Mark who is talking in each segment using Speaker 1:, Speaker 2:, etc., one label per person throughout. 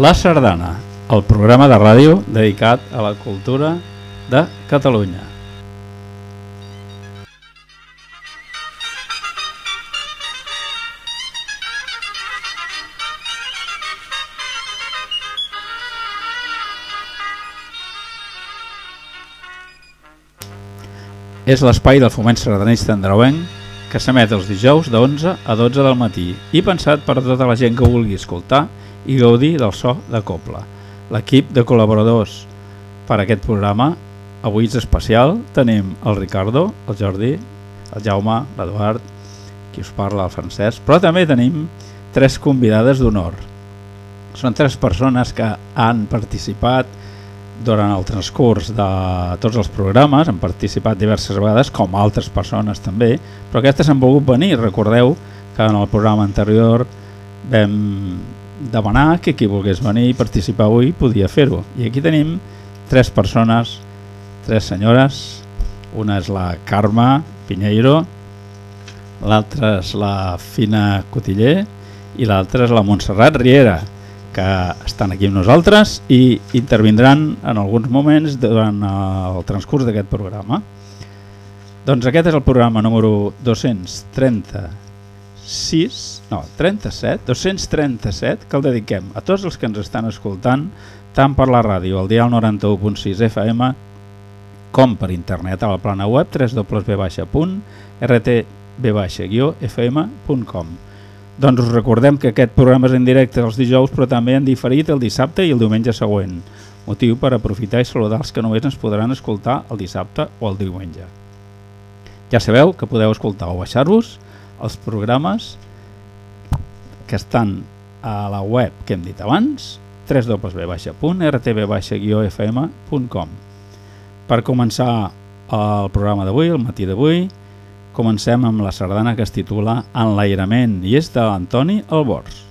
Speaker 1: La Sardana, el programa de ràdio dedicat a la cultura de Catalunya. És l'espai del foment sardanista andreuenc que s'emet els dijous de 11 a 12 del matí i pensat per a tota la gent que vulgui escoltar gaudir del so de Copla. L'equip de col·laboradors per a aquest programa avui és especial. Tenim el Ricardo, el Jordi, el Jaume, l'Eduard, qui us parla, el Francesc, però també tenim tres convidades d'honor. Són tres persones que han participat durant el transcurs de tots els programes, han participat diverses vegades, com altres persones també, però aquestes han volgut venir. Recordeu que en el programa anterior vam demanar que qui volgués venir i participar avui podia fer-ho. I aquí tenim tres persones, tres senyores, una és la Carme Pinheiro, l'altra és la Fina Cotiller i l'altra és la Montserrat Riera, que estan aquí amb nosaltres i intervindran en alguns moments durant el transcurs d'aquest programa. Doncs aquest és el programa número 236, no, 37, 237, que el dediquem a tots els que ens estan escoltant, tant per la ràdio, al dial 91.6 FM, com per internet a la plana web www.rtb-fm.com. Doncs us recordem que aquest programa és en directe els dijous, però també en diferit el dissabte i el diumenge següent. Motiu per aprofitar i saludar els que només ens podran escoltar el dissabte o el diumenge. Ja sabeu que podeu escoltar o baixar-vos els programes que estan a la web que hem dit abans, www.rtb-fm.com Per començar el programa d'avui, el matí d'avui, comencem amb la sardana que es titula Enlairament i és de l'Antoni Albors.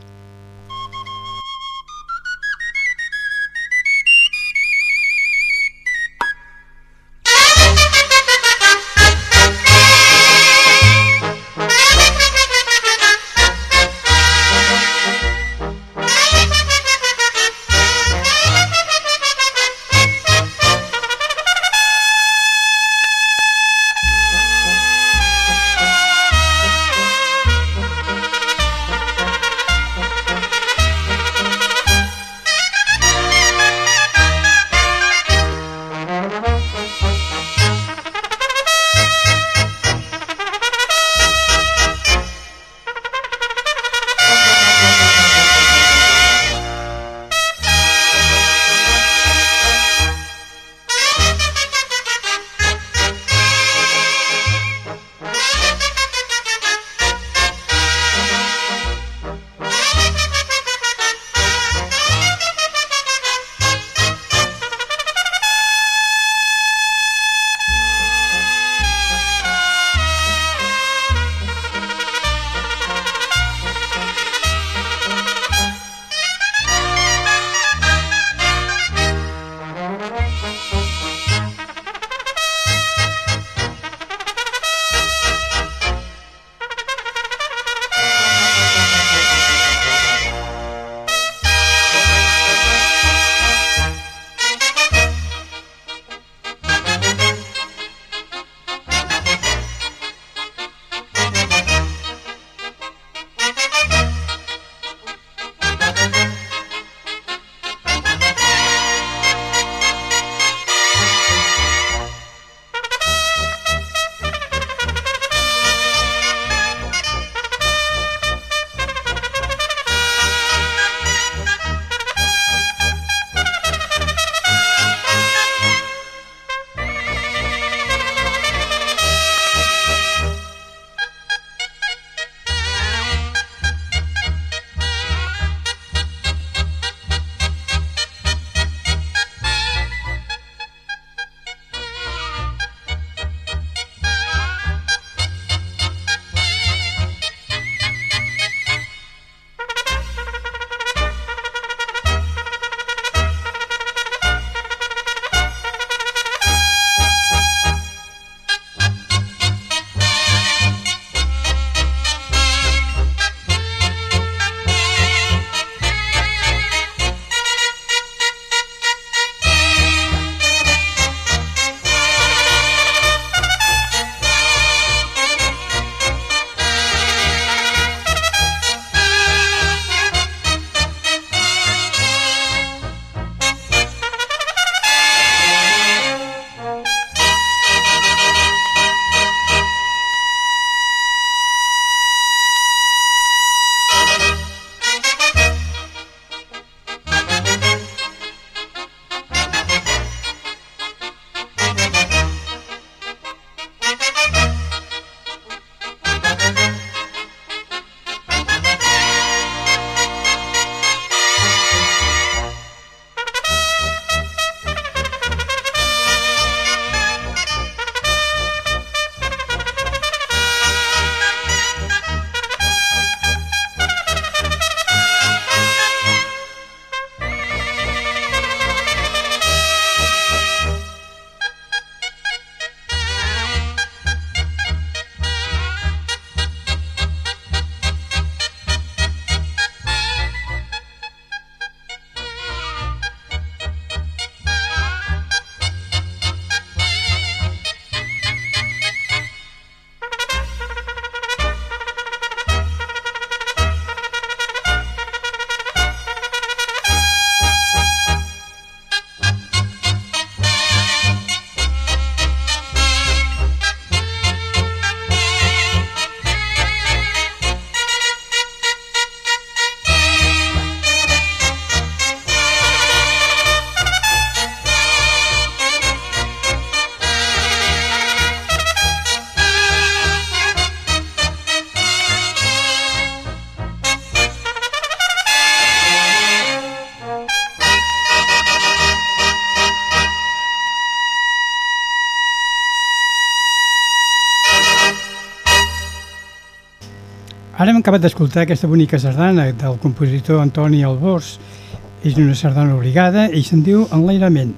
Speaker 2: Ara hem acabat d'escoltar aquesta bonica sardana del compositor Antoni Albors. És una sardana obligada i se'n diu Enlairament.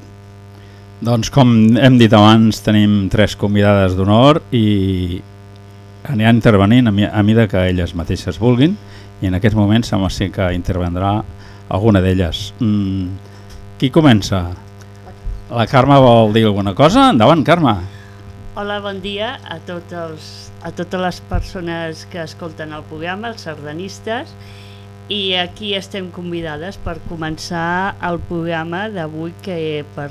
Speaker 1: Doncs com hem dit abans, tenim tres convidades d'honor i aniran intervenint a, mi, a mida que elles mateixes vulguin i en aquest moment sembla ser que intervendrà alguna d'elles. Mm, qui comença? La Carme vol dir alguna cosa? Endavant, Carme.
Speaker 3: Hola, bon dia a, tots els, a totes les persones que escolten el programa, els sardanistes, i aquí estem convidades per començar el programa d'avui que per,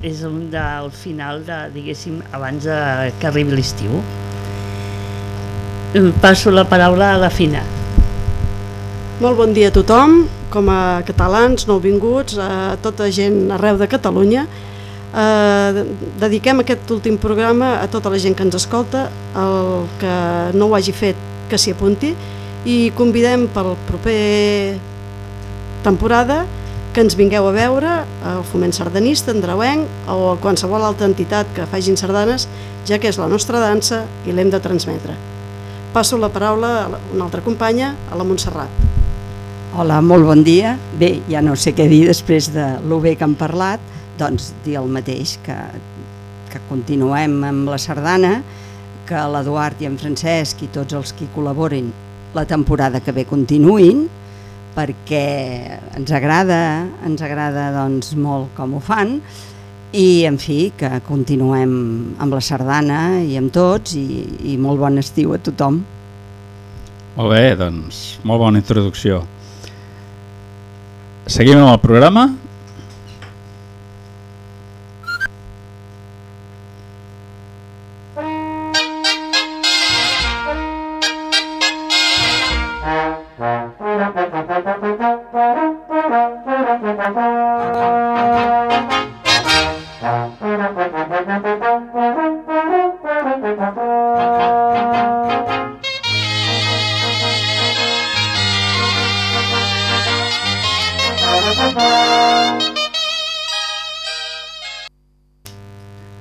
Speaker 3: és un del final de, diguéssim, abans de que arribi l'estiu. Passo la paraula a la Fina.
Speaker 4: Molt bon dia a tothom, com a catalans, nouvinguts, a tota gent arreu de Catalunya. Eh, dediquem aquest últim programa a tota la gent que ens escolta, el que no ho hagi fet que s'hi apunti i convidem pel proper temporada que ens vingueu a veure al Foment Sardanista, Andreuenc o a qualsevol altra entitat que facin sardanes, ja que és la nostra dansa i l'hem de transmetre. Passo la paraula a una altra companya, a la Montserrat.
Speaker 5: Hola, molt bon dia. Bé, ja no sé què dir després de lo bé que han parlat, doncs dir el mateix, que, que continuem amb la sardana, que l'Eduard i en Francesc i tots els que hi col·laborin la temporada que ve continuïn, perquè ens agrada, ens agrada doncs, molt com ho fan, i en fi, que continuem amb la sardana i amb tots i, i molt bon estiu a tothom.
Speaker 1: Molt bé, doncs, molt bona introducció. Seguim amb el programa.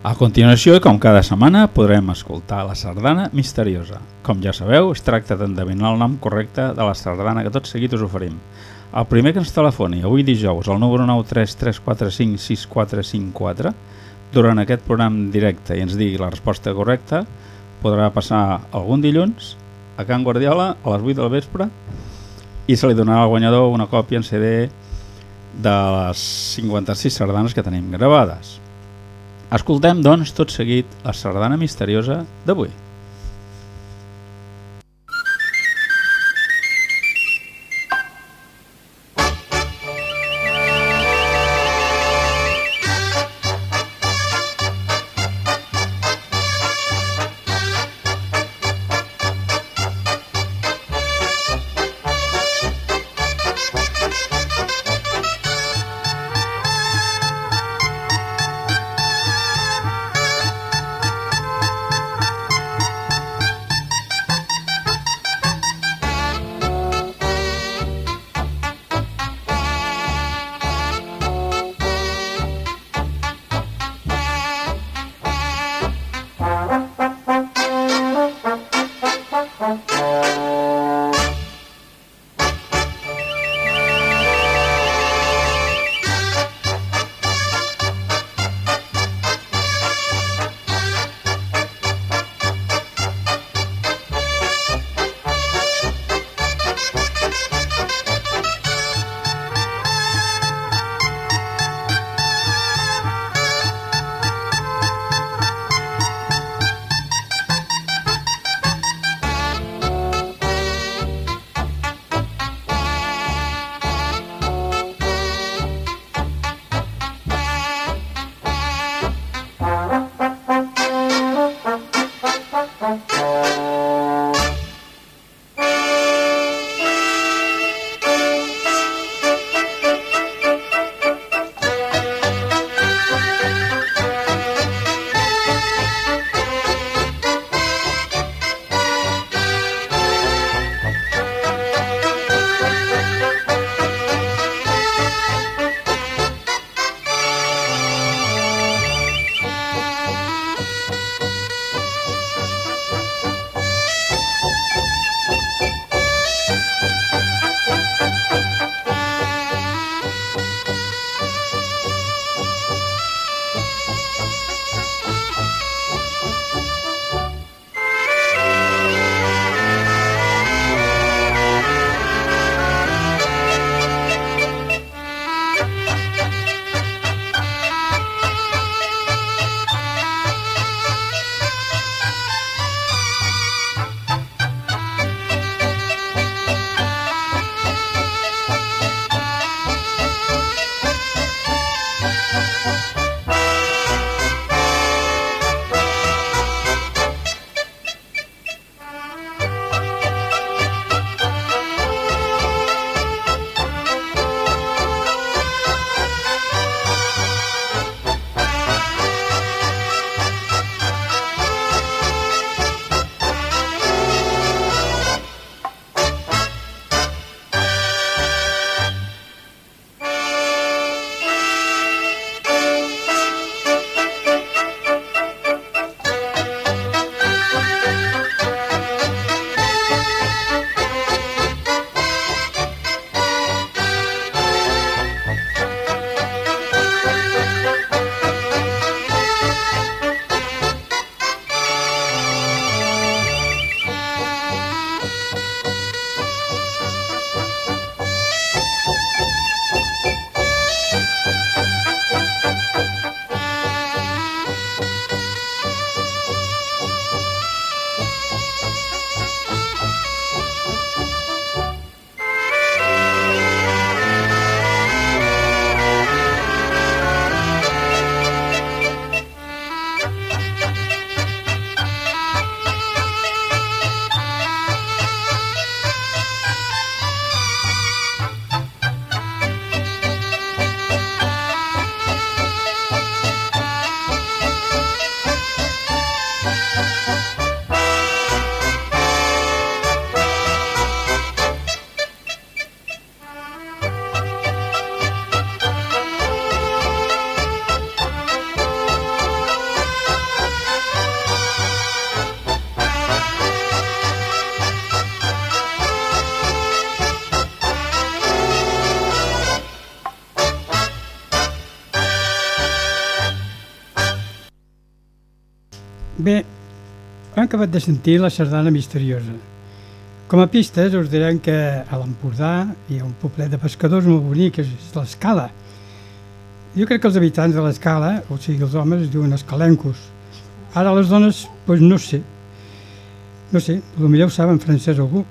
Speaker 1: A continuació, com cada setmana, podrem escoltar la sardana misteriosa. Com ja sabeu, es tracta d'endevinar el nom correcte de la sardana que tot seguit us oferim. El primer que ens telefoni avui dijous al número 933456454 durant aquest programa directe i ens digui la resposta correcta podrà passar algun dilluns a Can Guardiola a les 8 del vespre i se li donarà al guanyador una còpia en CD de les 56 sardanes que tenim gravades. Escoltem, doncs, tot seguit la sardana misteriosa d'avui.
Speaker 2: Bé, hem acabat de sentir la sardana misteriosa. Com a pistes us direm que a l'Empordà hi ha un poblet de pescadors molt bonic, és l'Escala. Jo crec que els habitants de l'Escala, o sigui, els homes, es diuen escalencos. Ara les dones, doncs no sé. No sé, potser ho saben francès algú.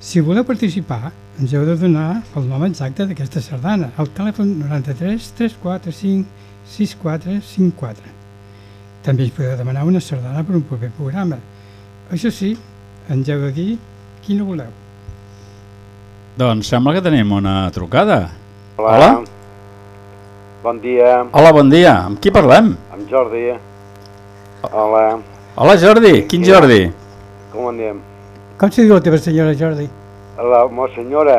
Speaker 2: Si voleu participar, ens heu de donar el nom exacte d'aquesta sardana, al telèfon 93 345 6454. També ens podeu demanar una sardana per un proper programa. Això sí, ens heu de dir quina voleu.
Speaker 1: Doncs sembla que tenim una trucada.
Speaker 6: Hola.
Speaker 1: Hola.
Speaker 6: Bon dia,
Speaker 1: Hola, bon dia. Amb qui parlem?
Speaker 6: amb Jordi. Hola,
Speaker 1: Hola, Jordi. Quin Jordi?
Speaker 6: com anem?
Speaker 2: Com se diu la teva senyora Jordi?
Speaker 6: La senyora,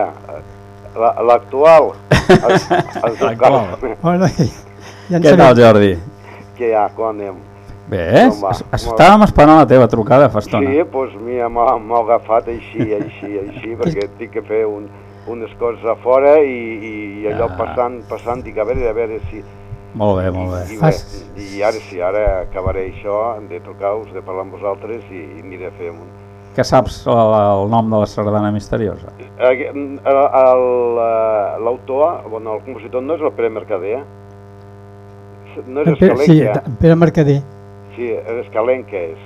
Speaker 6: la- l'actual, el
Speaker 1: L'actual.
Speaker 2: Hola, ja en
Speaker 1: Què tal. Jordi?
Speaker 6: que hi ha, com anem?
Speaker 1: Bé,
Speaker 6: Com va?
Speaker 1: es- es- estàvem esperant la teva trucada fa estona.
Speaker 6: Sí, doncs mira, m'ha agafat així, així, així, perquè tinc que fer un, unes coses a fora i, i, i allò
Speaker 1: Ah.
Speaker 6: passant, passant, dic a veure, a veure si...
Speaker 1: Molt bé, molt bé.
Speaker 6: I, bé, I ara sí, ara acabaré això, de trucar-vos, de parlar amb vosaltres i, i mira, fer un...
Speaker 1: Que saps el, el nom de la sardana misteriosa?
Speaker 6: El- el- eh, L'autor, bueno, el compositor no és el Pere Mercader, no és
Speaker 2: Pere, sí, Pere Mercader.
Speaker 6: Sí, és Escalenca és.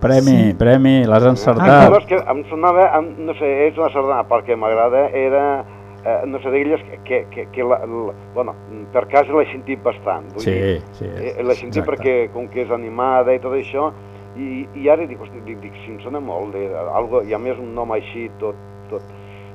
Speaker 1: Premi, premi, l'has
Speaker 6: Ah,
Speaker 1: encertat.
Speaker 6: no, és que em sonava, em, no sé, és una sardana, perquè m'agrada, era, eh, no sé, d'elles que, que, que, que la, la, bueno, per casa l'he sentit bastant. vull
Speaker 1: Sí,
Speaker 6: dir,
Speaker 1: sí,
Speaker 6: eh, L'he sentit
Speaker 1: exacte.
Speaker 6: perquè, com que és animada i tot això, i, i ara dic, hosti, dic, dic, si em sona molt, de, algo, i a més un nom així, tot, tot,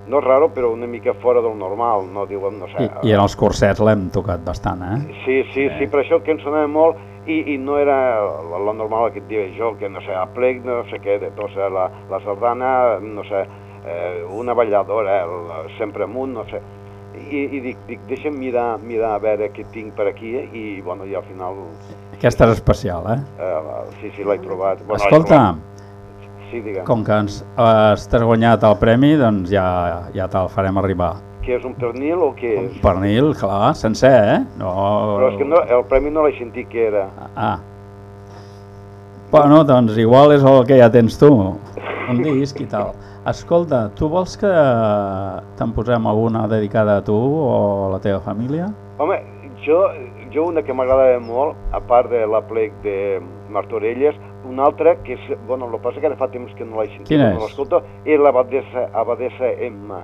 Speaker 6: no és raro, però una mica fora del normal, no diuen, no sé.
Speaker 1: I, I en els cursets l'hem tocat bastant, eh?
Speaker 6: Sí, sí, sí, per això que em sonava molt i, i no era la, la normal que et diria jo, que no sé, a plec, no sé què, de tot, la, la sardana, no sé, eh, una balladora, el, sempre amunt, no sé. I, i dic, dic, deixa'm mirar, mirar a veure què tinc per aquí i, bueno, i al final,
Speaker 1: Aquesta és especial, eh?
Speaker 6: eh, sí, sí, l'he trobat. Bueno,
Speaker 1: Escolta,
Speaker 6: trobat. Sí, digue'm.
Speaker 1: com que ens has guanyat el premi, doncs ja, ja te'l farem arribar.
Speaker 6: Que és un pernil o què és?
Speaker 1: Pernil, clar, sencer, eh? No...
Speaker 6: Però és que no, el premi no l'he sentit que era.
Speaker 1: Ah. Bueno, doncs igual és el que ja tens tu, un disc i tal. Escolta, tu vols que te'n posem alguna dedicada a tu o a la teva família?
Speaker 6: Home, jo, jo una que m'agradava molt, a part de la plec de Martorelles, una altra que és, bueno, el que passa que ara fa temps que no l'he sentit, no l'escolto, és abadessa Emma.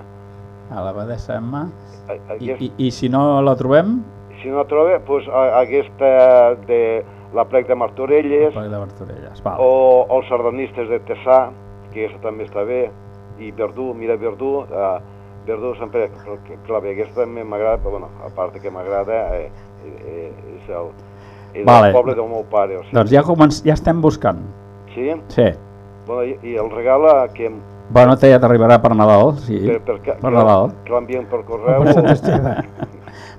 Speaker 1: A l'abadessa Emma?
Speaker 6: A-
Speaker 1: I,
Speaker 6: Aquest,
Speaker 1: i, I si no la trobem?
Speaker 6: si no la troba, doncs aquesta de la plec de Martorelles,
Speaker 1: Plec de Martorelles, val.
Speaker 6: o, o els sardanistes de Tessà, que aquesta també està bé, i Verdú, mira Verdú, uh, Verdú sempre, clar, bé, aquesta també m'agrada, però bueno, a part que m'agrada, eh, eh, és el, és
Speaker 1: Vale.
Speaker 6: el poble del meu pare, o sigui.
Speaker 1: Doncs ja, començ, ja estem buscant.
Speaker 6: Sí?
Speaker 1: Sí.
Speaker 6: Bueno, i, i el regala que,
Speaker 1: Bueno, te ja t'arribarà per Nadal, sí.
Speaker 6: per, per, que,
Speaker 1: per Nadal.
Speaker 6: que l'envien per correu.
Speaker 2: Per Sant Esteve.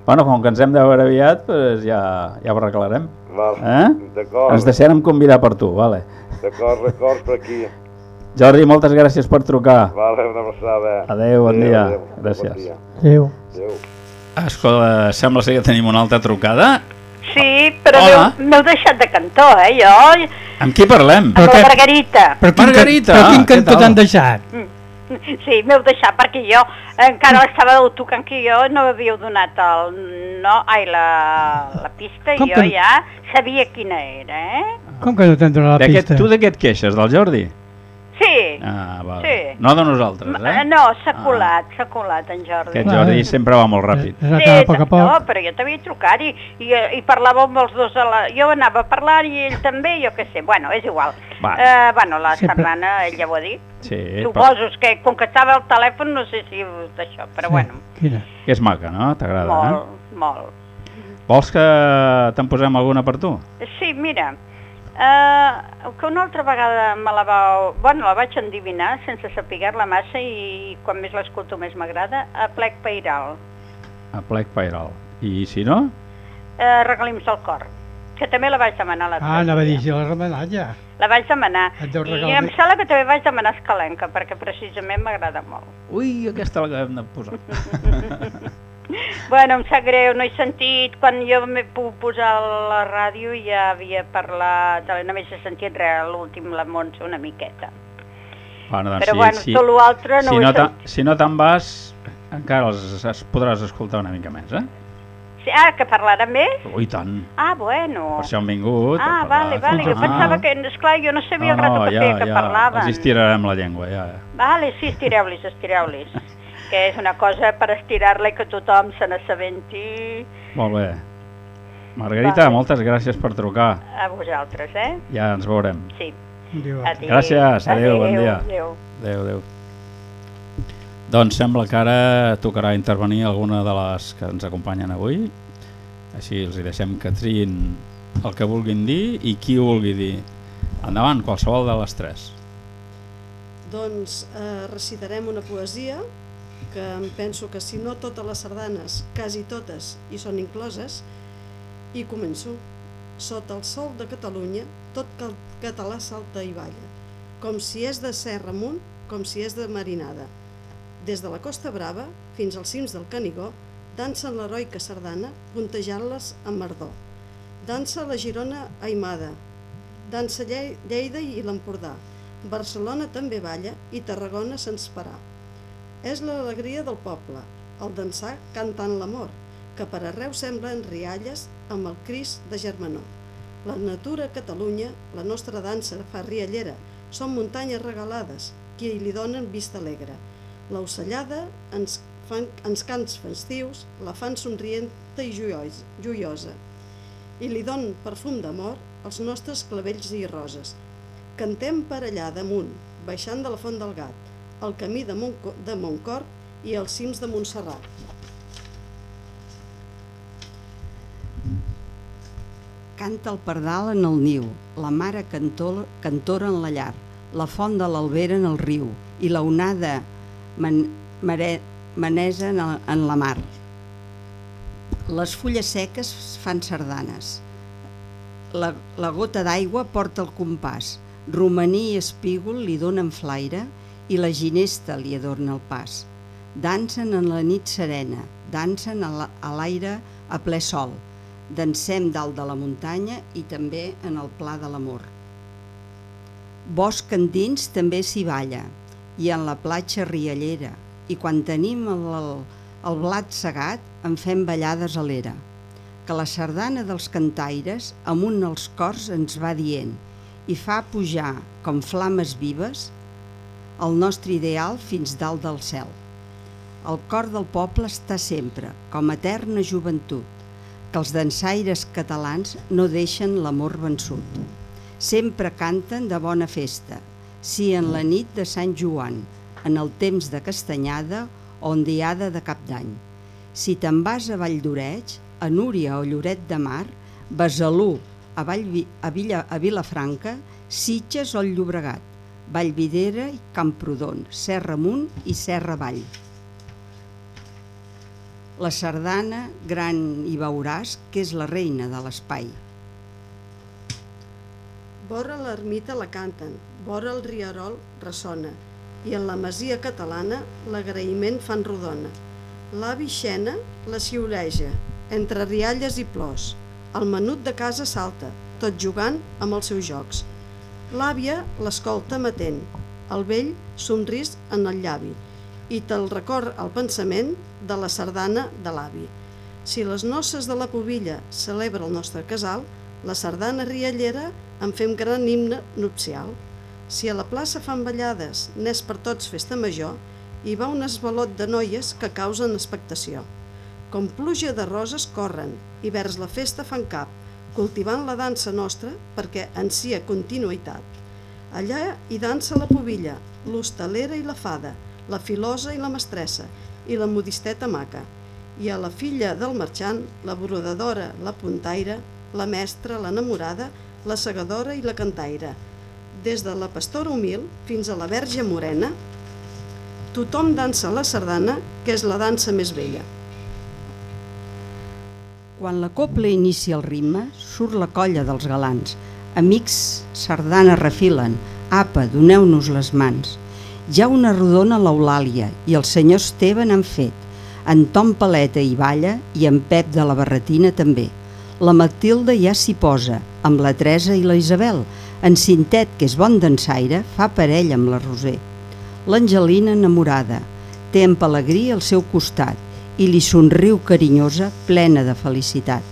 Speaker 1: Bueno, com que ens hem de veure aviat, doncs ja, ja ho arreglarem.
Speaker 6: Val,
Speaker 1: Eh?
Speaker 6: D'acord,
Speaker 1: Ens deixarem convidar per tu, vale.
Speaker 6: d'acord, records per aquí.
Speaker 1: Jordi, moltes gràcies per trucar.
Speaker 6: Vale, una abraçada.
Speaker 1: Adéu, bon dia.
Speaker 6: adéu,
Speaker 1: Gràcies.
Speaker 6: Bon dia.
Speaker 2: Adéu.
Speaker 6: Adéu.
Speaker 1: Escolta, sembla que tenim una altra trucada.
Speaker 7: Sí, però m'heu deixat de cantó, eh, jo,
Speaker 1: Amb qui parlem?
Speaker 7: amb la Margarita.
Speaker 2: Però quin,
Speaker 1: Margarita,
Speaker 2: però quin
Speaker 1: què
Speaker 2: cantó t'han deixat?
Speaker 7: Sí, m'heu deixat perquè jo encara estava tocant que jo no m'havíeu donat el no, ai, la, la pista
Speaker 2: Com
Speaker 7: i jo
Speaker 2: que-
Speaker 7: ja sabia quina era, eh?
Speaker 2: Com que no t'han donat la pista?
Speaker 1: tu de què et queixes, del Jordi?
Speaker 7: Sí.
Speaker 1: Ah, vale.
Speaker 7: Sí.
Speaker 1: No de nosaltres, eh?
Speaker 7: No, s'ha colat, s'ha colat en Jordi.
Speaker 1: Aquest Jordi sempre va molt ràpid.
Speaker 2: Anat a poc a poc.
Speaker 7: No, però jo t'havia trucat i, i, i parlàveu amb els dos a la... Jo anava parlant i ell també, jo què sé. Bueno, és igual.
Speaker 1: Va.
Speaker 7: Eh, bueno, la
Speaker 2: Sempre-
Speaker 7: sardana, ell ja ho ha dit.
Speaker 1: Sí,
Speaker 7: Suposo és que com que estava al telèfon no sé si d'això, però
Speaker 2: Sí,
Speaker 7: bueno,
Speaker 2: Quina?
Speaker 1: Que és maca, no? T'agrada,
Speaker 7: molt,
Speaker 1: eh?
Speaker 7: molt.
Speaker 1: Vols que te'n posem alguna per tu?
Speaker 7: Sí, mira, eh, que una altra vegada me la va... Bueno, la vaig endivinar sense saber-la massa i quan més l'escolto més m'agrada, a plec pairal,
Speaker 1: A plec pairal. I si no?
Speaker 7: eh, regalims del cor, que també la vaig demanar l'altre
Speaker 2: Ah, anava a dir,
Speaker 7: dia.
Speaker 2: si l'has remenat ja.
Speaker 7: La vaig demanar. I em sembla que també vaig demanar escalenca, perquè precisament m'agrada molt.
Speaker 1: Ui, aquesta la que hem de posar.
Speaker 7: Bueno, em sap greu, no he sentit, quan jo m'he pogut posar a la ràdio ja havia parlat, només he sentit res, l'últim la Montse una miqueta.
Speaker 1: Bueno, doncs
Speaker 7: Però
Speaker 1: sí,
Speaker 7: bueno,
Speaker 1: sí.
Speaker 7: tot l'altre no
Speaker 1: si
Speaker 7: ho he
Speaker 1: no, te-
Speaker 7: sentit.
Speaker 1: si no te'n vas, encara els, els podràs escoltar una mica més, eh?
Speaker 7: Sí, ah, que parlaran més?
Speaker 1: Ui, tant.
Speaker 7: Ah, bueno.
Speaker 1: Per això han vingut.
Speaker 7: Ah, vale, vale, jo pensava que, esclar, jo no sabia el rato que
Speaker 1: ja,
Speaker 7: feia que
Speaker 1: ja,
Speaker 7: parlaven.
Speaker 1: Els estirarem la llengua, ja.
Speaker 7: Vale, sí, estireu-los, estireu-los. Que és una cosa per estirar-la i que tothom se n'assabenti
Speaker 1: Molt bé. Margarita,
Speaker 7: Vale.
Speaker 1: moltes gràcies per trucar.
Speaker 7: a vosaltres, eh?
Speaker 1: Ja ens veurem.
Speaker 7: Sí.
Speaker 2: Adéu.
Speaker 7: Adéu.
Speaker 1: Gràcies, adéu, bon dia.
Speaker 7: Adéu.
Speaker 1: Adéu, adéu. Doncs sembla que ara tocarà intervenir alguna de les que ens acompanyen avui. Així els hi deixem que triïn el que vulguin dir i qui ho vulgui dir. Endavant, qualsevol de les tres.
Speaker 4: Doncs eh, recitarem una poesia que em penso que si no totes les sardanes, quasi totes, hi són incloses, i començo. Sota el sol de Catalunya, tot català salta i balla, com si és de serra amunt, com si és de marinada. Des de la Costa Brava fins als cims del Canigó, dansen l'heroica sardana, puntejant-les amb ardor. Dansa la Girona aimada, dansa Lle- Lleida i l'Empordà. Barcelona també balla i Tarragona se'ns parà. És l'alegria del poble, el dansar cantant l'amor, que per arreu semblen rialles amb el cris de germanor. La natura a Catalunya, la nostra dansa fa riallera, són muntanyes regalades, qui li donen vista alegre. L'ocellada ens, fan, ens cants festius, la fan somrienta i joios- joiosa, i li don perfum d'amor als nostres clavells i roses. Cantem per allà damunt, baixant de la Font del Gat, el camí de, Montco de Montcorp i els cims de Montserrat.
Speaker 5: Canta el pardal en el niu, la mare cantor, cantora en la llar, la font de l'albera en el riu i la onada man, mare, manesa en, el, en la mar. Les fulles seques fan sardanes. La, la gota d'aigua porta el compàs. Romaní i espígol li donen flaire i la ginesta li adorna el pas. Dansen en la nit serena, dansen a la- a l'aire a ple sol. Dansem dalt de la muntanya i també en el pla de l'amor. Bosc endins també s'hi balla i en la platja riallera i quan tenim el, el, el blat segat en fem ballades a l'era. Que la sardana dels cantaires amunt els cors ens va dient i fa pujar com flames vives el nostre ideal fins dalt del cel. El cor del poble està sempre, com eterna joventut, que els dansaires catalans no deixen l'amor vençut. Sempre canten de bona festa, si en la nit de Sant Joan, en el temps de castanyada o en diada de cap d'any. Si te'n vas a Vall d'Oreig, a Núria o Lloret de Mar, Besalú, a, Vall, a, Villa, a Vilafranca, Sitges o el Llobregat, Vallvidera i Camprodon, Serra Amunt i Serra Vall. La sardana, gran i veuràs que és la reina de l'espai.
Speaker 4: Vora l'ermita la canten, vora el rierol ressona, i en la masia catalana l'agraïment fan rodona. L'avi Xena la xiuleja, entre rialles i plors. El menut de casa salta, tot jugant amb els seus jocs. L'àvia l'escolta matent, el vell somrís en el llavi, i te'l record al pensament de la sardana de l'avi. Si les noces de la pobilla celebra el nostre casal, la sardana riallera en fem gran himne nupcial. Si a la plaça fan ballades, n'és per tots festa major, hi va un esvalot de noies que causen expectació. Com pluja de roses corren i vers la festa fan cap, cultivant la dansa nostra perquè en sia continuïtat. Allà hi dansa la pobilla, l'hostalera i la fada, la filosa i la mestressa, i la modisteta maca. I a la filla del marxant, la brodadora, la puntaire, la mestra, l'enamorada, la segadora i la cantaire. Des de la pastora humil fins a la verge morena, tothom dansa la sardana, que és la dansa més vella.
Speaker 5: Quan la copla inicia el ritme, surt la colla dels galants. Amics, sardana refilen. Apa, doneu-nos les mans. Ja una rodona l'Eulàlia i el senyor Esteve n'han fet. En Tom Paleta hi balla i en Pep de la Barretina també. La Matilda ja s'hi posa, amb la Teresa i la Isabel. En Cintet, que és bon dansaire, fa parella amb la Roser. L'Angelina, enamorada, té en Pelegrí al seu costat i li somriu carinyosa, plena de felicitat.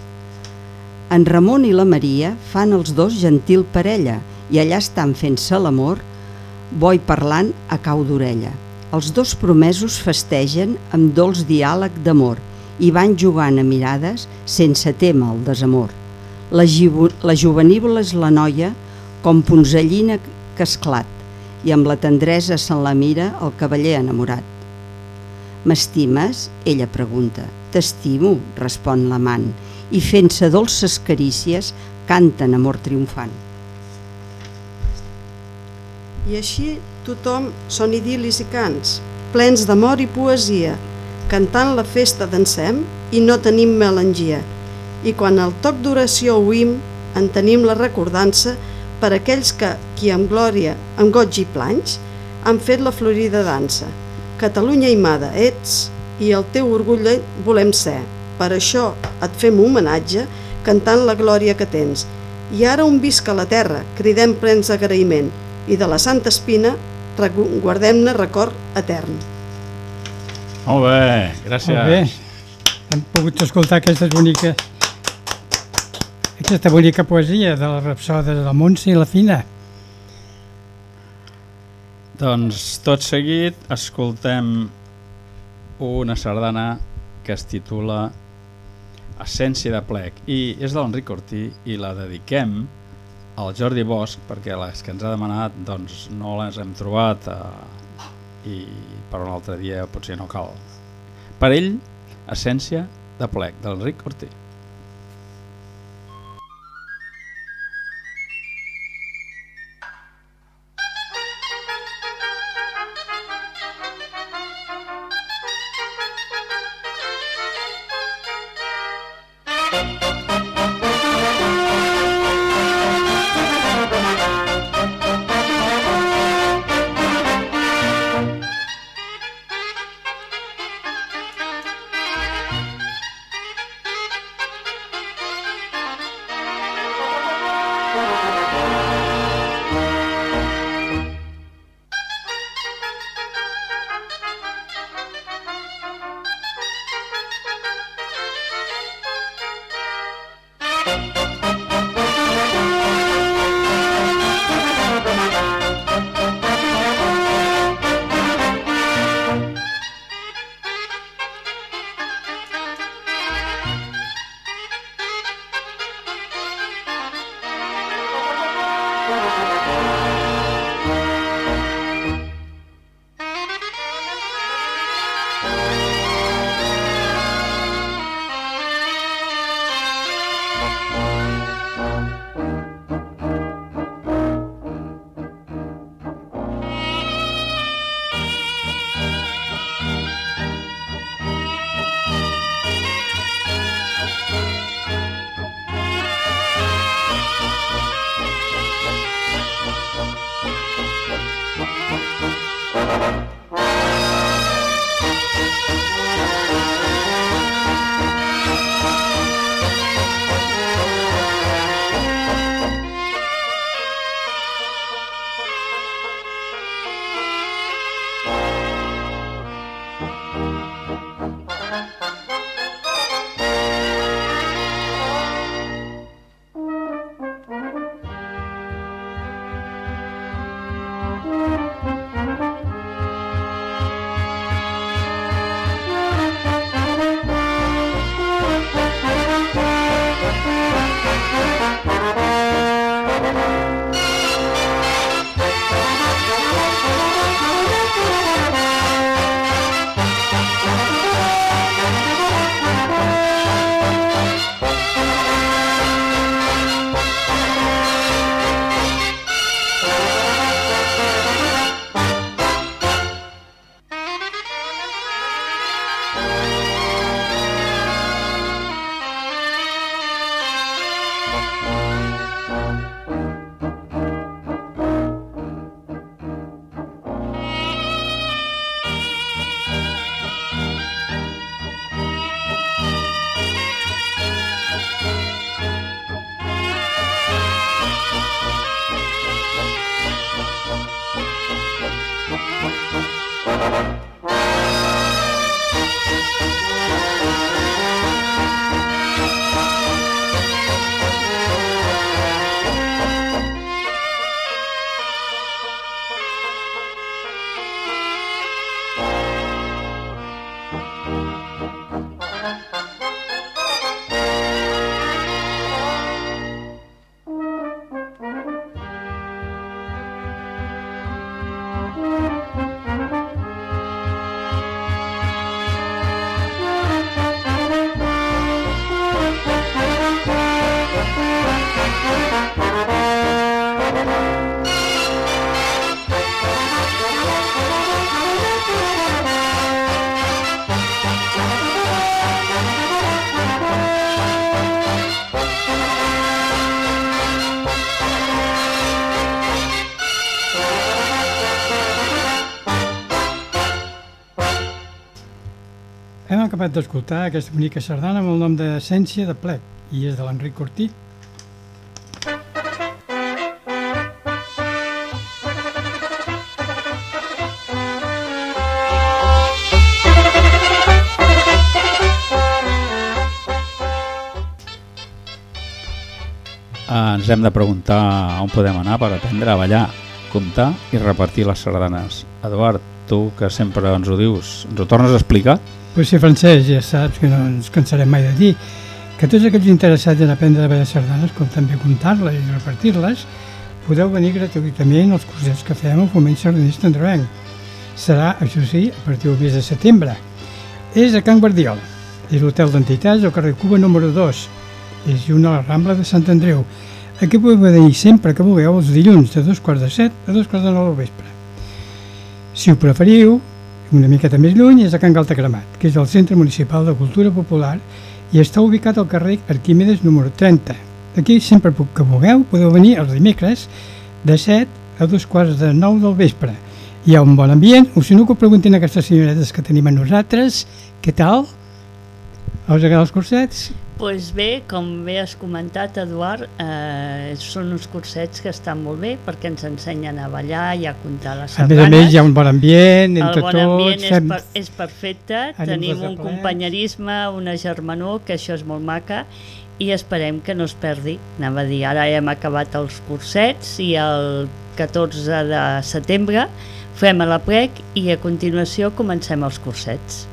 Speaker 5: En Ramon i la Maria fan els dos gentil parella i allà estan fent-se l'amor, boi parlant a cau d'orella. Els dos promesos festegen amb dolç diàleg d'amor i van jugant a mirades sense tema el desamor. La, la juvenívola és la noia com ponzellina que esclat i amb la tendresa se'n la mira el cavaller enamorat. M'estimes? Ella pregunta. T'estimo, respon l'amant, i fent-se dolces carícies canten amor triomfant.
Speaker 4: I així tothom són idil·lis i cants, plens d'amor i poesia, cantant la festa dansem i no tenim melangia. I quan al toc d'oració oïm, en tenim la recordança per aquells que, qui amb glòria, amb goig i planys, han fet la florida dansa. Catalunya imada ets i el teu orgull volem ser. Per això et fem homenatge cantant la glòria que tens. I ara un visca la terra, cridem plens d'agraïment, i de la Santa Espina guardem-ne record etern.
Speaker 1: Molt bé, gràcies.
Speaker 2: Molt bé. Hem pogut escoltar aquestes boniques aquesta bonica poesia de la rapsoda de la Montse i la Fina.
Speaker 1: Doncs tot seguit escoltem una sardana que es titula Essència de plec i és de l'Enric Ortí i la dediquem al Jordi Bosch perquè les que ens ha demanat doncs no les hem trobat eh, i per un altre dia potser no cal. Per ell, Essència de plec de l'Enric Ortí.
Speaker 2: Bye. Acabat d'escoltar aquesta bonica sardana amb el nom d'Essència de Plec i és de l'Enric Cortí.
Speaker 1: Eh, ens hem de preguntar on podem anar per aprendre a ballar, comptar i repartir les sardanes. Eduard, tu que sempre ens ho dius, ens ho tornes a explicar?
Speaker 2: Pues sí, Francesc, ja saps que no ens cansarem mai de dir que tots aquells interessats en aprendre a ballar sardanes, com també comptar-les i repartir-les, podeu venir gratuïtament als cursets que fem al Foment Sardanista Androvenc. Serà, això sí, a partir del mes de setembre. És a Can Guardiola. És l'hotel d'entitats al carrer Cuba número 2. És junt a la Rambla de Sant Andreu. Aquí podeu venir sempre que vulgueu els dilluns de dos quarts de set a dos quarts de nou del vespre. Si ho preferiu, una miqueta més lluny, és a Can Galta Cremat, que és el Centre Municipal de Cultura Popular i està ubicat al carrer Arquímedes número 30. Aquí, sempre que vulgueu, podeu venir els dimecres de 7 a dos quarts de 9 del vespre. Hi ha un bon ambient, o si no que ho preguntin a aquestes senyoretes que tenim a nosaltres, què tal? Us agraden els cursets?
Speaker 3: Pues bé, com bé has comentat, Eduard, eh, són uns cursets que estan molt bé perquè ens ensenyen a ballar i a comptar les
Speaker 2: A més a
Speaker 3: sardanes.
Speaker 2: més hi ha un bon ambient entre
Speaker 3: El bon
Speaker 2: tots.
Speaker 3: ambient és,
Speaker 2: fem-
Speaker 3: per, és perfecte, tenim un companyerisme, una germanor, que això és molt maca, i esperem que no es perdi. Anava a dir, ara hem acabat els cursets i el 14 de setembre fem a la plec i a continuació comencem els cursets.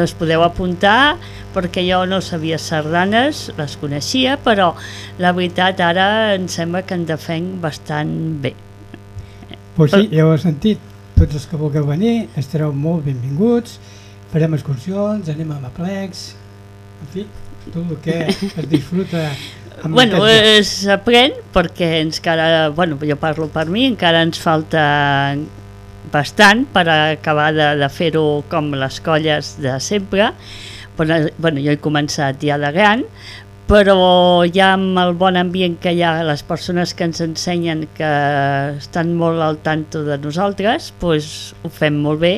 Speaker 3: Es podeu apuntar perquè jo no sabia sardanes, les coneixia, però la veritat ara em sembla que en defenc bastant bé.
Speaker 2: Pues sí, ja ho heu sentit. Tots els que vulgueu venir estareu molt benvinguts. Farem excursions, anem a plecs, en fi, tot el que es disfruta
Speaker 3: Bueno, s'aprèn perquè encara, bueno, jo parlo per mi, encara ens falta bastant per acabar de, de fer-ho com les colles de sempre. Però, bueno, jo he començat ja de gran, però ja amb el bon ambient que hi ha, les persones que ens ensenyen que estan molt al tanto de nosaltres, doncs ho fem molt bé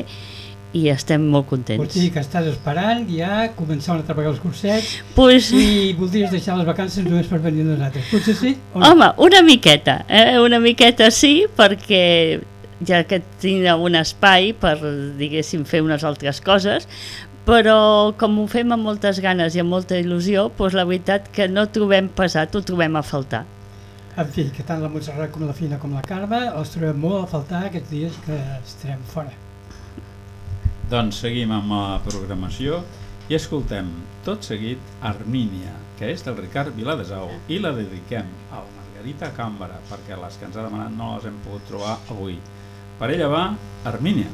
Speaker 3: i estem molt
Speaker 2: Vols
Speaker 3: contents.
Speaker 2: dir que estàs esperant ja començar una altra vegada els cursets
Speaker 3: Pues-
Speaker 2: i voldries deixar les vacances només per venir a nosaltres. Potser sí o no?
Speaker 3: Home, una miqueta, eh? una miqueta sí, perquè ja que tinc un espai per, diguéssim, fer unes altres coses, però com ho fem amb moltes ganes i amb molta il·lusió, doncs la veritat que no trobem pesat, ho trobem a faltar.
Speaker 2: En fi, que tant la Montserrat com la Fina com la Carme els trobem molt a faltar aquests dies que estarem fora.
Speaker 1: Doncs seguim amb la programació i escoltem tot seguit Armínia, que és del Ricard Viladesau i la dediquem a la Margarita Càmbara perquè les que ens ha demanat no les hem pogut trobar avui. Per ella va Armínia.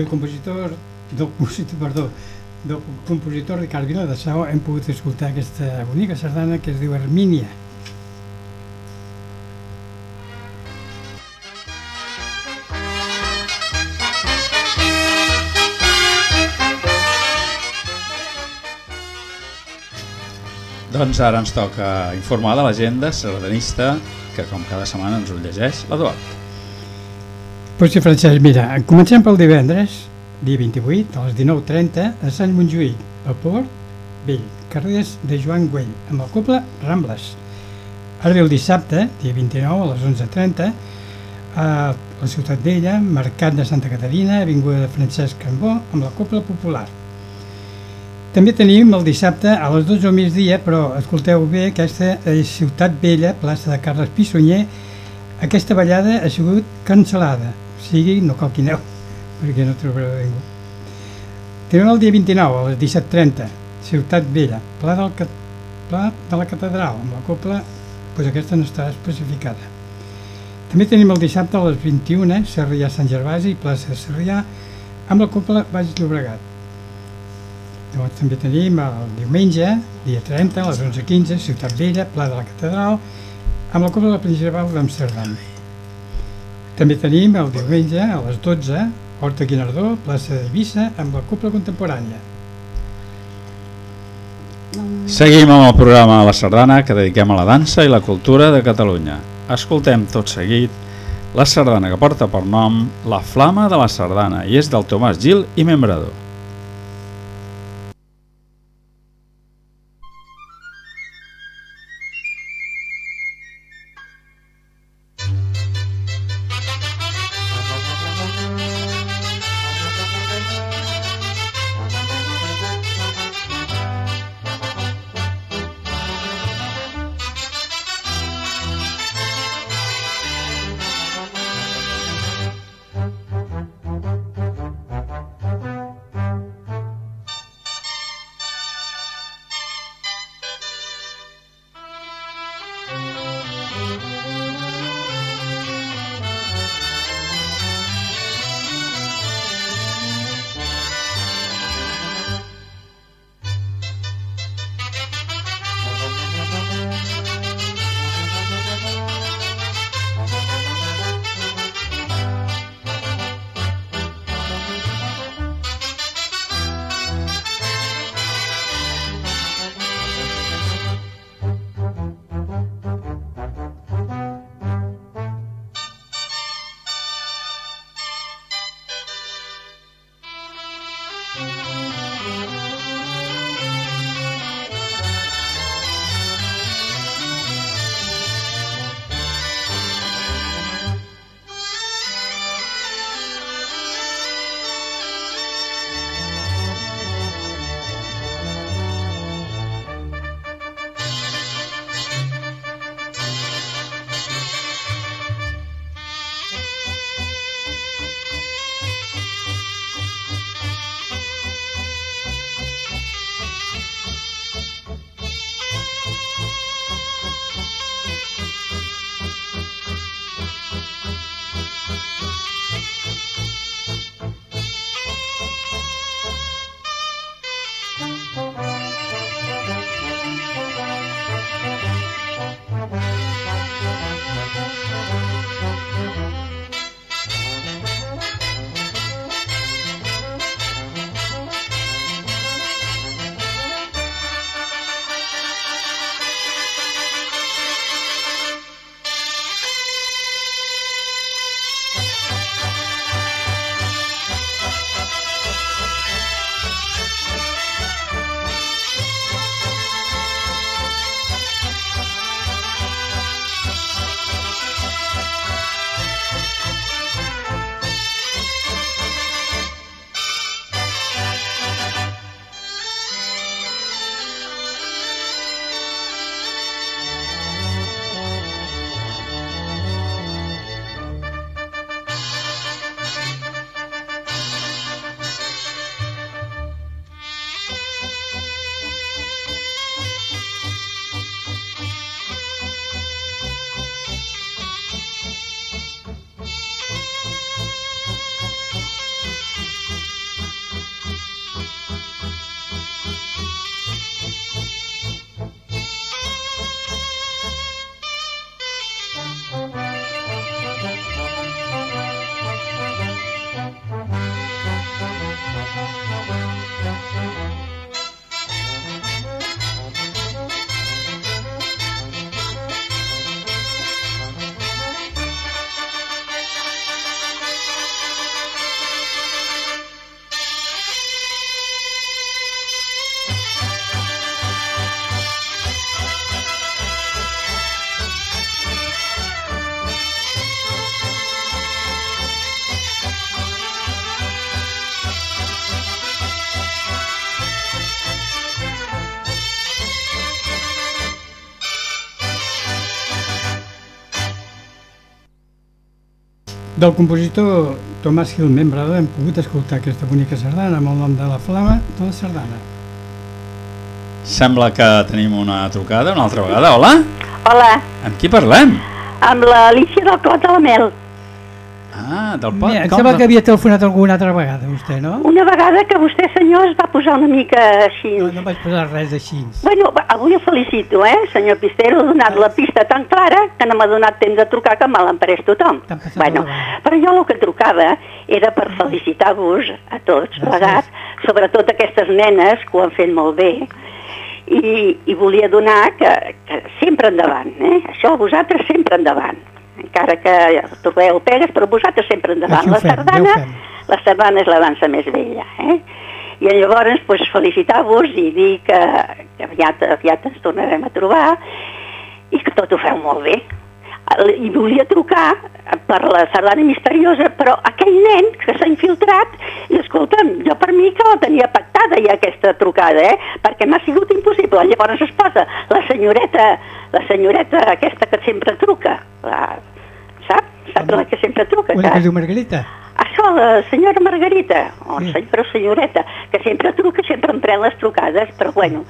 Speaker 2: Del compositor, del compositor, perdó, del compositor Ricard Viladasau hem pogut escoltar aquesta bonica sardana que es diu Hermínia.
Speaker 1: Doncs ara ens toca informar de l'agenda sardanista que com cada setmana ens ho llegeix l'Eduard.
Speaker 2: Pues sí, Francesc, mira, comencem pel divendres, dia 28, a les 19.30, a Sant Montjuïc, a Port Vell, carrers de Joan Güell, amb el couple Rambles. Ara el dissabte, dia 29, a les 11.30, a la Ciutat Vella, Mercat de Santa Caterina, Avinguda de Francesc Cambó, amb la Copla Popular. També tenim el dissabte a les 12 del migdia, però escolteu bé, aquesta és Ciutat Vella, plaça de Carles Pissonyer, aquesta ballada ha sigut cancel·lada, o sigui, no cal que aneu, perquè no trobareu ningú. Tenim el dia 29, a les 17.30, Ciutat Vella, Pla, del, Pla de la Catedral, amb la copla, doncs aquesta no està especificada. També tenim el dissabte a les 21, Sarrià Sant Gervasi, plaça de Sarrià, amb la copla Baix Llobregat. Llavors també tenim el diumenge, dia 30, a les 11.15, Ciutat Vella, Pla de la Catedral, amb la Copla Principal d'Amsterdam. També tenim el diumenge, a les 12, Horta Guinardó, plaça d'Eivissa, amb la Copla Contemporània.
Speaker 1: Seguim amb el programa La Sardana que dediquem a la dansa i la cultura de Catalunya. Escoltem tot seguit la sardana que porta per nom La Flama de la Sardana i és del Tomàs Gil i Membrador.
Speaker 2: Del compositor Tomàs Gil Membrada hem pogut escoltar aquesta bonica sardana amb el nom de la flama de la sardana.
Speaker 1: Sembla que tenim una trucada una altra vegada. Hola?
Speaker 8: Hola,
Speaker 1: Amb qui parlem?
Speaker 8: amb l'Alicia del Clot de la Mel.
Speaker 1: Ah, del pot.
Speaker 2: Mira, em sembla que havia telefonat alguna altra vegada, vostè, no?
Speaker 8: Una vegada que vostè, senyor, es va posar una mica així...
Speaker 2: No, no vaig posar res així.
Speaker 8: Bueno, avui el felicito, eh, senyor Pistero, ha donat la pista tan clara que no m'ha donat temps de trucar que me l'empareix tothom. Bueno, però jo el que trucava era per felicitar-vos a tots plegats, sobretot aquestes nenes que ho han fet molt bé, i, i volia donar que, que sempre endavant, eh? Això, vosaltres sempre endavant. Encara que toqueu pegues, però vosaltres sempre endavant. La sardana, la sardana és la dansa més vella, eh? I llavors, pues, felicitar-vos i dir que, que aviat, aviat ens tornarem a trobar i que tot ho feu molt bé. I volia trucar per la sardana misteriosa, però aquell nen que s'ha infiltrat, i escolta'm, jo per mi que la tenia pactada ja aquesta trucada, eh? perquè m'ha sigut impossible. Llavors es posa la senyoreta, la senyoreta aquesta que sempre truca, la, sap? Sap la que sempre truca?
Speaker 2: Una que diu Margarita.
Speaker 8: això, la senyora Margarita, o senyora senyoreta, que sempre truca, sempre em pren les trucades, però bueno,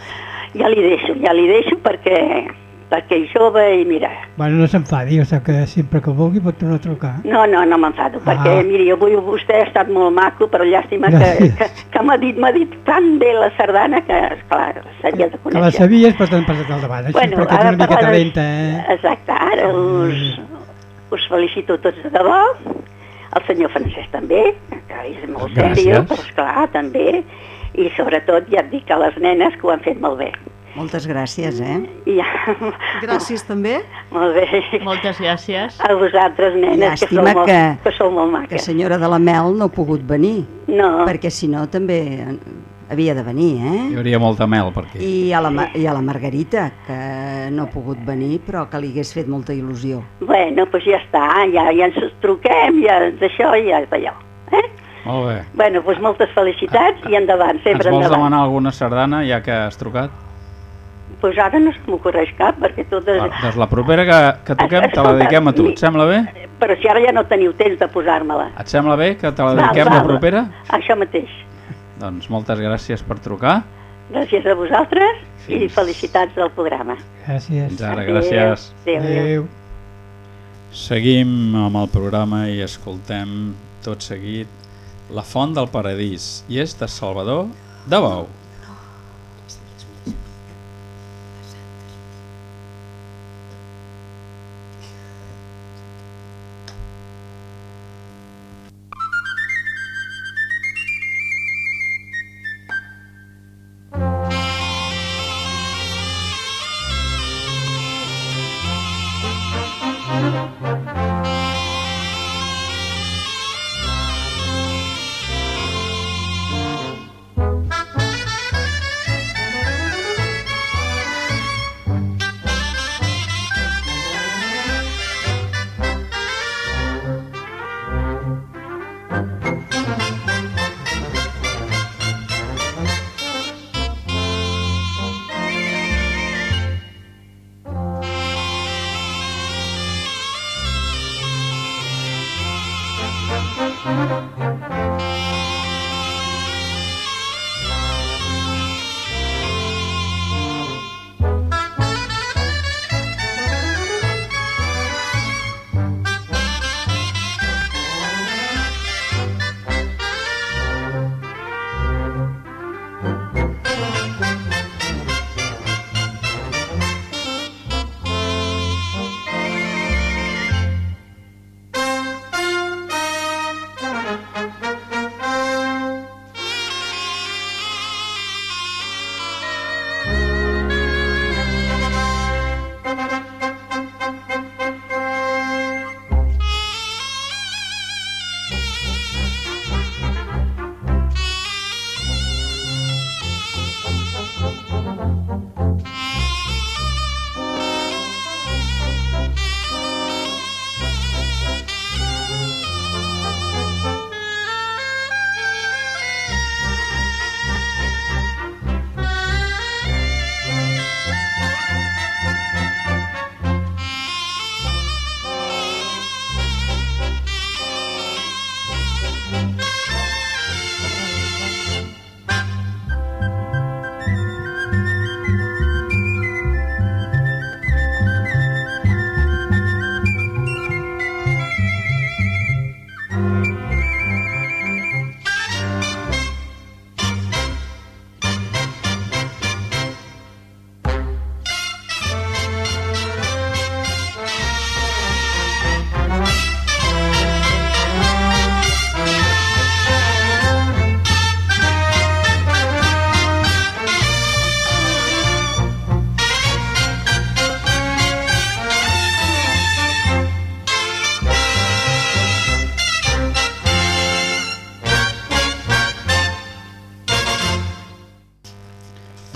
Speaker 8: ja li deixo, ja li deixo perquè, perquè és jove i mira,
Speaker 2: Bueno, no s'enfadi, ja sap que sempre que vulgui pot tornar a trucar.
Speaker 8: no, no, no m'enfado, perquè
Speaker 2: Ah.
Speaker 8: miri, avui vostè ha estat molt maco, però llàstima que,
Speaker 2: Gràcies.
Speaker 8: que, que m'ha dit, m'ha dit tan bé la sardana que, esclar, s'havia de
Speaker 2: Que la
Speaker 8: conèixer.
Speaker 2: sabies, però t'han passat al davant, així,
Speaker 8: Bueno,
Speaker 2: perquè
Speaker 8: ara
Speaker 2: una miqueta
Speaker 8: parlant de-
Speaker 2: lenta, eh?
Speaker 8: Exacte, ara us, us felicito tots de debò, el senyor Francesc també, que és molt
Speaker 1: Gràcies.
Speaker 8: seriós, però esclar, també, i sobretot ja et dic a les nenes que ho han fet molt bé.
Speaker 5: Moltes gràcies, eh?
Speaker 8: Ja...
Speaker 4: Gràcies també.
Speaker 8: Molt bé.
Speaker 3: Moltes gràcies.
Speaker 8: A vosaltres, nenes, que sou,
Speaker 5: Llàstima
Speaker 8: molt,
Speaker 5: que,
Speaker 8: que sou molt
Speaker 5: que
Speaker 8: maques.
Speaker 5: senyora de la Mel no ha pogut venir.
Speaker 8: No.
Speaker 5: Perquè si no també havia de venir, eh?
Speaker 1: Hi hauria molta mel per aquí.
Speaker 5: I a, la, I a la Margarita, que no ha pogut venir, però que li hagués fet molta il·lusió.
Speaker 8: Bueno, doncs ja està, ja, ja ens truquem, ja d'això i ja d'allò. Eh?
Speaker 1: Molt bé.
Speaker 8: Bueno, doncs moltes felicitats i endavant,
Speaker 1: Ens
Speaker 8: sempre
Speaker 1: vols
Speaker 8: endavant.
Speaker 1: demanar alguna sardana, ja que has trucat?
Speaker 8: Doncs ara no se m'ocorreix cap, perquè totes...
Speaker 1: Doncs la propera que, que toquem te la dediquem a tu. Et sembla bé?
Speaker 8: Però si ara ja no teniu temps de posar-me-la.
Speaker 1: Et sembla bé que te la
Speaker 8: Val,
Speaker 1: dediquem la
Speaker 8: val.
Speaker 1: propera?
Speaker 8: Això mateix.
Speaker 1: Doncs moltes gràcies per trucar.
Speaker 8: Gràcies a vosaltres i felicitats del programa.
Speaker 2: Gràcies.
Speaker 1: Fins ara,
Speaker 8: Adéu.
Speaker 1: gràcies.
Speaker 8: Adéu, adéu.
Speaker 1: Seguim amb el programa i escoltem tot seguit La Font del Paradís i és de Salvador de Bou.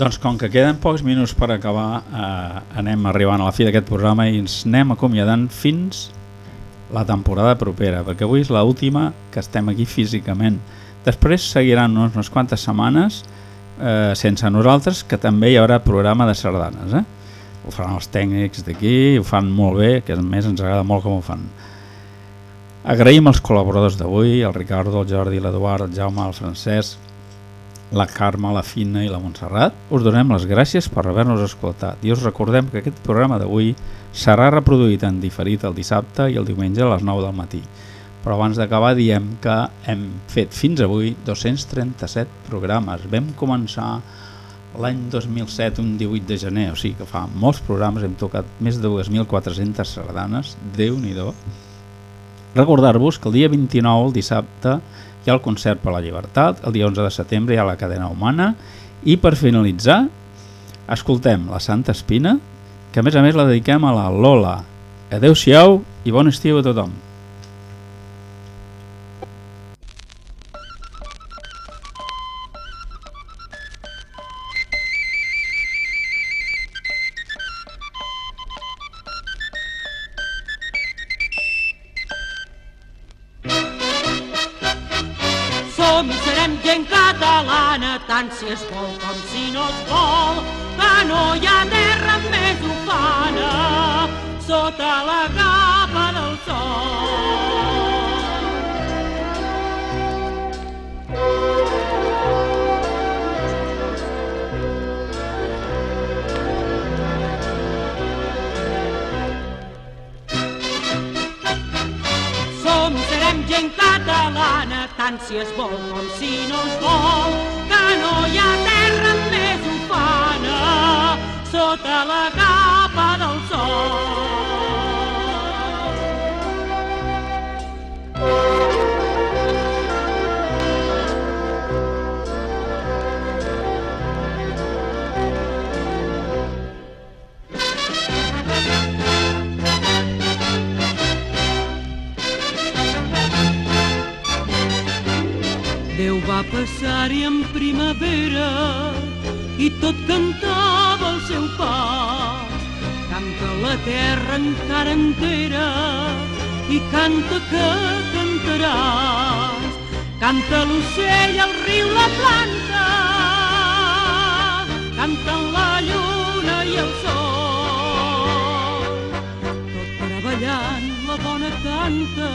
Speaker 1: Doncs com que queden pocs minuts per acabar, eh, anem arribant a la fi d'aquest programa i ens anem acomiadant fins la temporada propera, perquè avui és l'última que estem aquí físicament. Després seguiran unes, unes quantes setmanes eh, sense nosaltres, que també hi haurà programa de sardanes. Eh? Ho faran els tècnics d'aquí, ho fan molt bé, que a més ens agrada molt com ho fan. Agraïm els col·laboradors d'avui, el Ricardo, el Jordi, l'Eduard, el Jaume, el Francesc, la Carme, la Fina i la Montserrat. Us donem les gràcies per haver-nos escoltat i us recordem que aquest programa d'avui serà reproduït en diferit el dissabte i el diumenge a les 9 del matí. Però abans d'acabar diem que hem fet fins avui 237 programes. Vam començar l'any 2007, un 18 de gener, o sigui que fa molts programes, hem tocat més de 2.400 sardanes, déu nhi Recordar-vos que el dia 29, el dissabte, hi ha el concert per la llibertat, el dia 11 de setembre hi ha la cadena humana i per finalitzar escoltem la Santa Espina, que a més a més la dediquem a la Lola. Adeu-siau i bon estiu a tothom.
Speaker 9: Vol, que no hi ha terra més ufana sota la capa del sol. Gent catalana, tant si es vol com si no es vol, que no hi ha sota la capa del sol. Déu va passar-hi en primavera i tot cantava el seu pas. Canta la terra encara entera i canta que cantaràs. Canta l'ocell, el riu, la planta, canten la lluna i el sol. Tot treballant la bona canta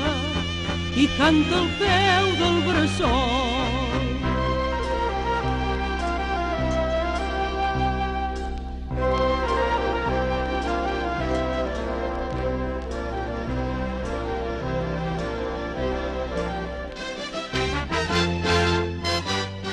Speaker 9: i canta al peu del bressol.